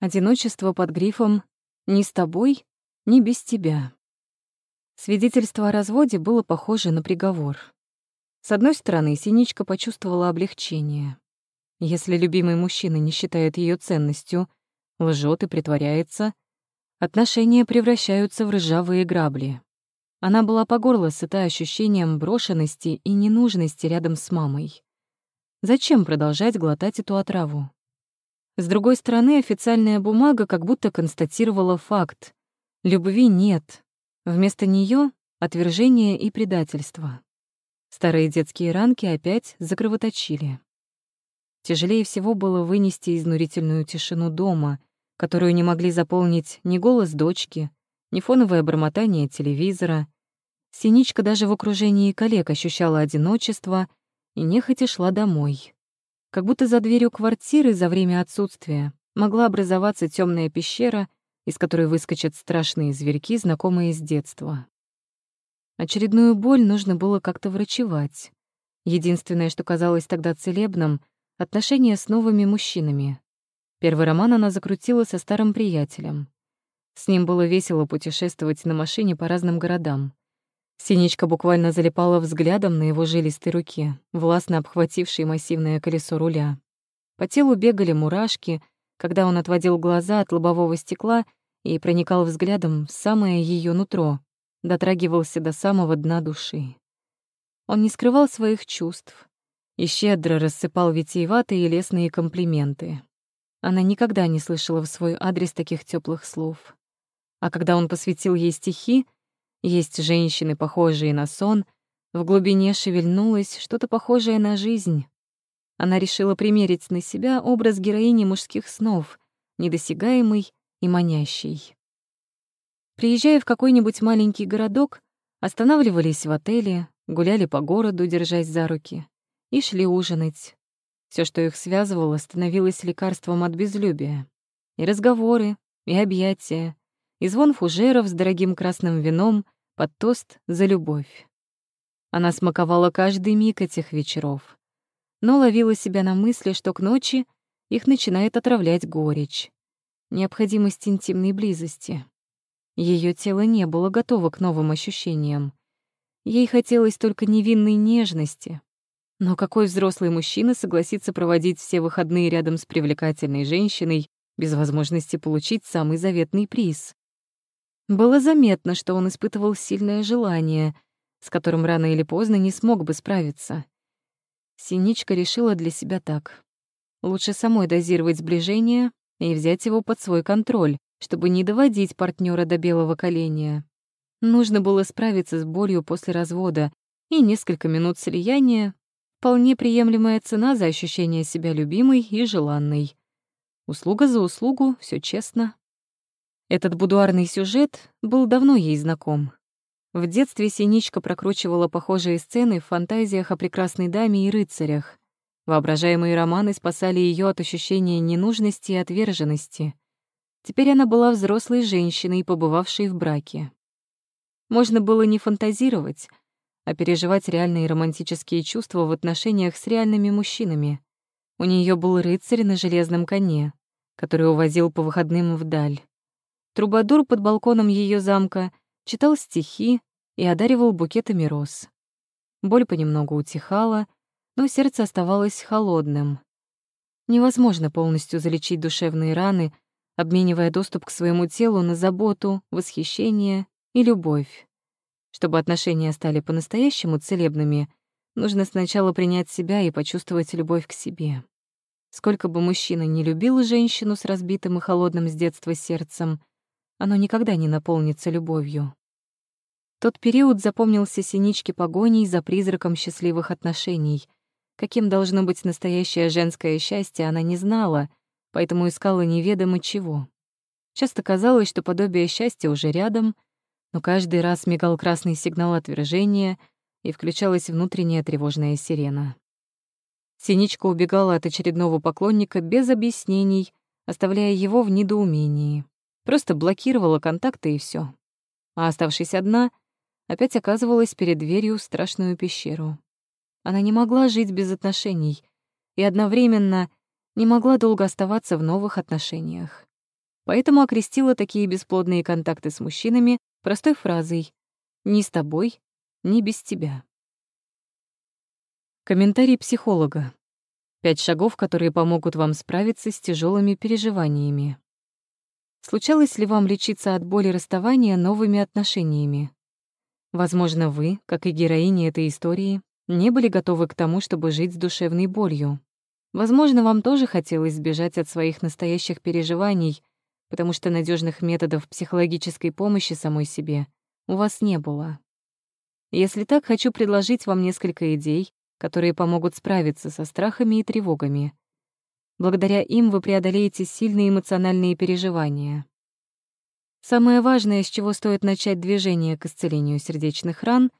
Одиночество под грифом «ни с тобой, ни без тебя». Свидетельство о разводе было похоже на приговор. С одной стороны, Синичка почувствовала облегчение. Если любимый мужчина не считает ее ценностью, лжет и притворяется, отношения превращаются в ржавые грабли. Она была по горло сыта ощущением брошенности и ненужности рядом с мамой. Зачем продолжать глотать эту отраву? С другой стороны, официальная бумага как будто констатировала факт. Любви нет. Вместо нее отвержение и предательство. Старые детские ранки опять закровоточили. Тяжелее всего было вынести изнурительную тишину дома, которую не могли заполнить ни голос дочки, ни фоновое бормотание телевизора. Синичка даже в окружении коллег ощущала одиночество и нехотя шла домой. Как будто за дверью квартиры за время отсутствия могла образоваться темная пещера, из которой выскочат страшные зверьки, знакомые с детства. Очередную боль нужно было как-то врачевать. Единственное, что казалось тогда целебным — отношения с новыми мужчинами. Первый роман она закрутила со старым приятелем. С ним было весело путешествовать на машине по разным городам. Синичка буквально залипала взглядом на его жилистой руке, властно обхватившей массивное колесо руля. По телу бегали мурашки, когда он отводил глаза от лобового стекла и проникал взглядом в самое ее нутро, дотрагивался до самого дна души. Он не скрывал своих чувств и щедро рассыпал витиеватые и лестные комплименты. Она никогда не слышала в свой адрес таких теплых слов. А когда он посвятил ей стихи, есть женщины, похожие на сон, в глубине шевельнулось что-то похожее на жизнь. Она решила примерить на себя образ героини мужских снов, недосягаемый и манящий. Приезжая в какой-нибудь маленький городок, останавливались в отеле, гуляли по городу, держась за руки, и шли ужинать. Все, что их связывало, становилось лекарством от безлюбия. И разговоры, и объятия, и звон фужеров с дорогим красным вином под тост за любовь. Она смаковала каждый миг этих вечеров, но ловила себя на мысли, что к ночи их начинает отравлять горечь, необходимость интимной близости. Ее тело не было готово к новым ощущениям. Ей хотелось только невинной нежности. Но какой взрослый мужчина согласится проводить все выходные рядом с привлекательной женщиной без возможности получить самый заветный приз? Было заметно, что он испытывал сильное желание, с которым рано или поздно не смог бы справиться. Синичка решила для себя так. Лучше самой дозировать сближение и взять его под свой контроль, чтобы не доводить партнера до белого коленя. Нужно было справиться с болью после развода, и несколько минут слияния — вполне приемлемая цена за ощущение себя любимой и желанной. Услуга за услугу, все честно. Этот будуарный сюжет был давно ей знаком. В детстве Синичка прокручивала похожие сцены в фантазиях о прекрасной даме и рыцарях. Воображаемые романы спасали ее от ощущения ненужности и отверженности. Теперь она была взрослой женщиной, побывавшей в браке. Можно было не фантазировать, а переживать реальные романтические чувства в отношениях с реальными мужчинами. У нее был рыцарь на железном коне, который увозил по выходным вдаль. Трубадур под балконом ее замка читал стихи и одаривал букетами роз. Боль понемногу утихала, но сердце оставалось холодным. Невозможно полностью залечить душевные раны, обменивая доступ к своему телу на заботу, восхищение и любовь. Чтобы отношения стали по-настоящему целебными, нужно сначала принять себя и почувствовать любовь к себе. Сколько бы мужчина не любил женщину с разбитым и холодным с детства сердцем, оно никогда не наполнится любовью. Тот период запомнился синичке погоней за призраком счастливых отношений. Каким должно быть настоящее женское счастье, она не знала, поэтому искала неведомо чего. Часто казалось, что подобие счастья уже рядом, но каждый раз мигал красный сигнал отвержения и включалась внутренняя тревожная сирена. Синичка убегала от очередного поклонника без объяснений, оставляя его в недоумении. Просто блокировала контакты и все. А оставшись одна, опять оказывалась перед дверью в страшную пещеру. Она не могла жить без отношений и одновременно не могла долго оставаться в новых отношениях. поэтому окрестила такие бесплодные контакты с мужчинами простой фразой «ни с тобой, ни без тебя». Комментарий психолога. Пять шагов, которые помогут вам справиться с тяжелыми переживаниями. Случалось ли вам лечиться от боли расставания новыми отношениями? Возможно, вы, как и героини этой истории, не были готовы к тому, чтобы жить с душевной болью. Возможно, вам тоже хотелось сбежать от своих настоящих переживаний, потому что надежных методов психологической помощи самой себе у вас не было. Если так, хочу предложить вам несколько идей, которые помогут справиться со страхами и тревогами. Благодаря им вы преодолеете сильные эмоциональные переживания. Самое важное, с чего стоит начать движение к исцелению сердечных ран,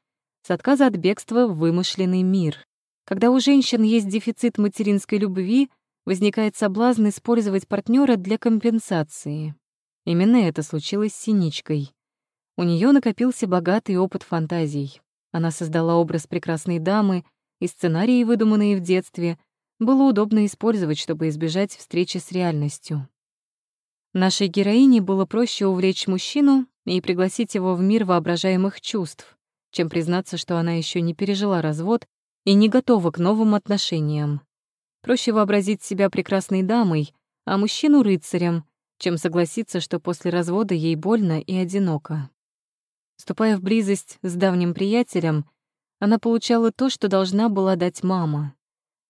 с отказа от бегства в вымышленный мир. Когда у женщин есть дефицит материнской любви, возникает соблазн использовать партнера для компенсации. Именно это случилось с Синичкой. У нее накопился богатый опыт фантазий. Она создала образ прекрасной дамы, и сценарии, выдуманные в детстве, было удобно использовать, чтобы избежать встречи с реальностью. Нашей героине было проще увлечь мужчину и пригласить его в мир воображаемых чувств, чем признаться, что она еще не пережила развод и не готова к новым отношениям. Проще вообразить себя прекрасной дамой, а мужчину — рыцарем, чем согласиться, что после развода ей больно и одиноко. Вступая в близость с давним приятелем, она получала то, что должна была дать мама.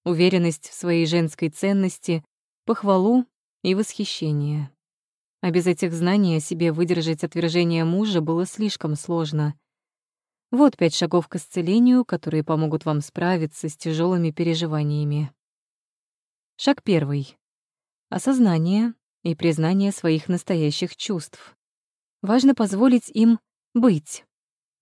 Уверенность в своей женской ценности, похвалу и восхищение. А без этих знаний о себе выдержать отвержение мужа было слишком сложно. Вот пять шагов к исцелению, которые помогут вам справиться с тяжелыми переживаниями. Шаг первый. Осознание и признание своих настоящих чувств. Важно позволить им быть.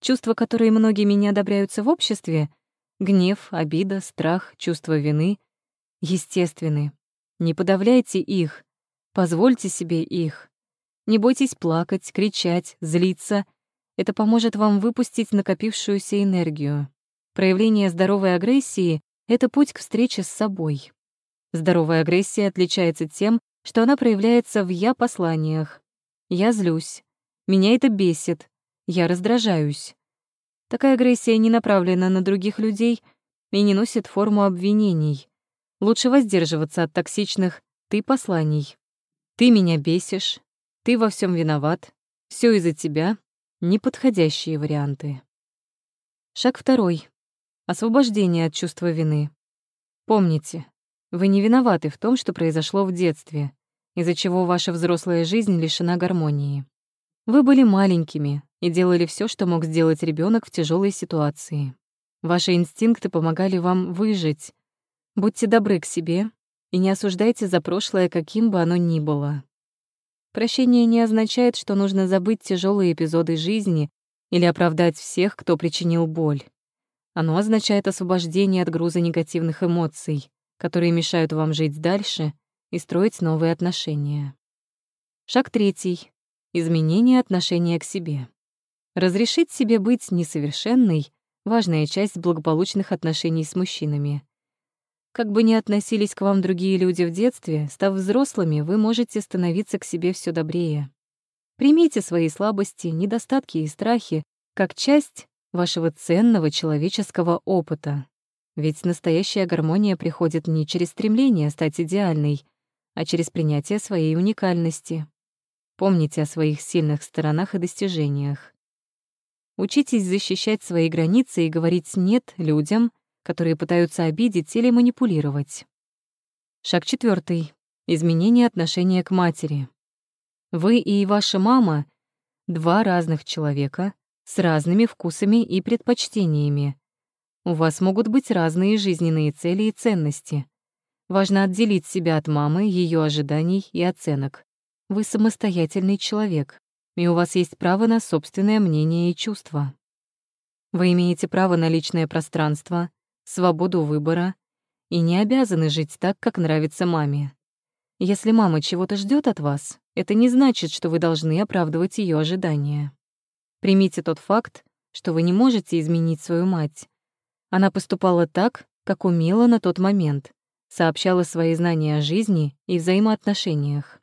Чувства, которые многими не одобряются в обществе — гнев, обида, страх, чувство вины — естественны. Не подавляйте их, позвольте себе их. Не бойтесь плакать, кричать, злиться. Это поможет вам выпустить накопившуюся энергию. Проявление здоровой агрессии — это путь к встрече с собой. Здоровая агрессия отличается тем, что она проявляется в «я-посланиях». «Я злюсь», «меня это бесит», «я раздражаюсь». Такая агрессия не направлена на других людей и не носит форму обвинений. Лучше воздерживаться от токсичных «ты» посланий. «Ты меня бесишь», «ты во всем виноват», «все из-за тебя» — неподходящие варианты. Шаг второй. Освобождение от чувства вины. Помните, вы не виноваты в том, что произошло в детстве, из-за чего ваша взрослая жизнь лишена гармонии. Вы были маленькими и делали все, что мог сделать ребенок в тяжелой ситуации. Ваши инстинкты помогали вам выжить. Будьте добры к себе и не осуждайте за прошлое, каким бы оно ни было. Прощение не означает, что нужно забыть тяжелые эпизоды жизни или оправдать всех, кто причинил боль. Оно означает освобождение от груза негативных эмоций, которые мешают вам жить дальше и строить новые отношения. Шаг третий. Изменение отношения к себе. Разрешить себе быть несовершенной — важная часть благополучных отношений с мужчинами. Как бы ни относились к вам другие люди в детстве, став взрослыми, вы можете становиться к себе все добрее. Примите свои слабости, недостатки и страхи как часть вашего ценного человеческого опыта. Ведь настоящая гармония приходит не через стремление стать идеальной, а через принятие своей уникальности. Помните о своих сильных сторонах и достижениях. Учитесь защищать свои границы и говорить «нет» людям, которые пытаются обидеть или манипулировать. Шаг четвертый. Изменение отношения к матери. Вы и ваша мама — два разных человека с разными вкусами и предпочтениями, у вас могут быть разные жизненные цели и ценности. Важно отделить себя от мамы, ее ожиданий и оценок. Вы самостоятельный человек, и у вас есть право на собственное мнение и чувства. Вы имеете право на личное пространство, свободу выбора и не обязаны жить так, как нравится маме. Если мама чего-то ждет от вас, это не значит, что вы должны оправдывать ее ожидания. Примите тот факт, что вы не можете изменить свою мать, она поступала так, как умела на тот момент, сообщала свои знания о жизни и взаимоотношениях.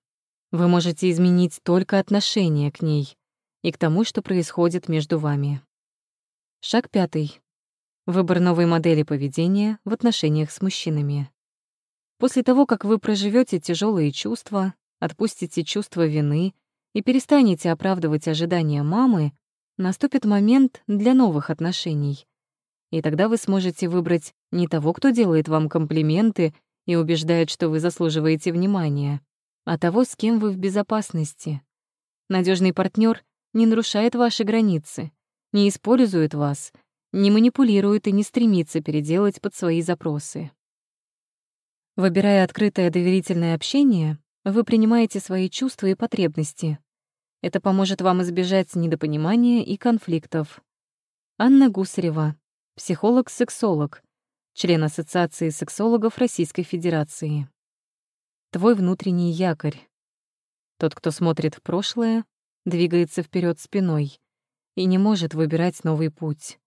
Вы можете изменить только отношение к ней и к тому, что происходит между вами. Шаг пятый. Выбор новой модели поведения в отношениях с мужчинами. После того, как вы проживете тяжелые чувства, отпустите чувство вины и перестанете оправдывать ожидания мамы, наступит момент для новых отношений. И тогда вы сможете выбрать не того, кто делает вам комплименты и убеждает, что вы заслуживаете внимания, а того, с кем вы в безопасности. Надежный партнер не нарушает ваши границы, не использует вас, не манипулирует и не стремится переделать под свои запросы. Выбирая открытое доверительное общение, вы принимаете свои чувства и потребности. Это поможет вам избежать недопонимания и конфликтов. Анна Гусарева, психолог-сексолог, член Ассоциации сексологов Российской Федерации. Твой внутренний якорь. Тот, кто смотрит в прошлое, двигается вперед спиной и не может выбирать новый путь.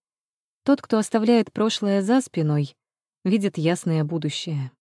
Тот, кто оставляет прошлое за спиной, видит ясное будущее.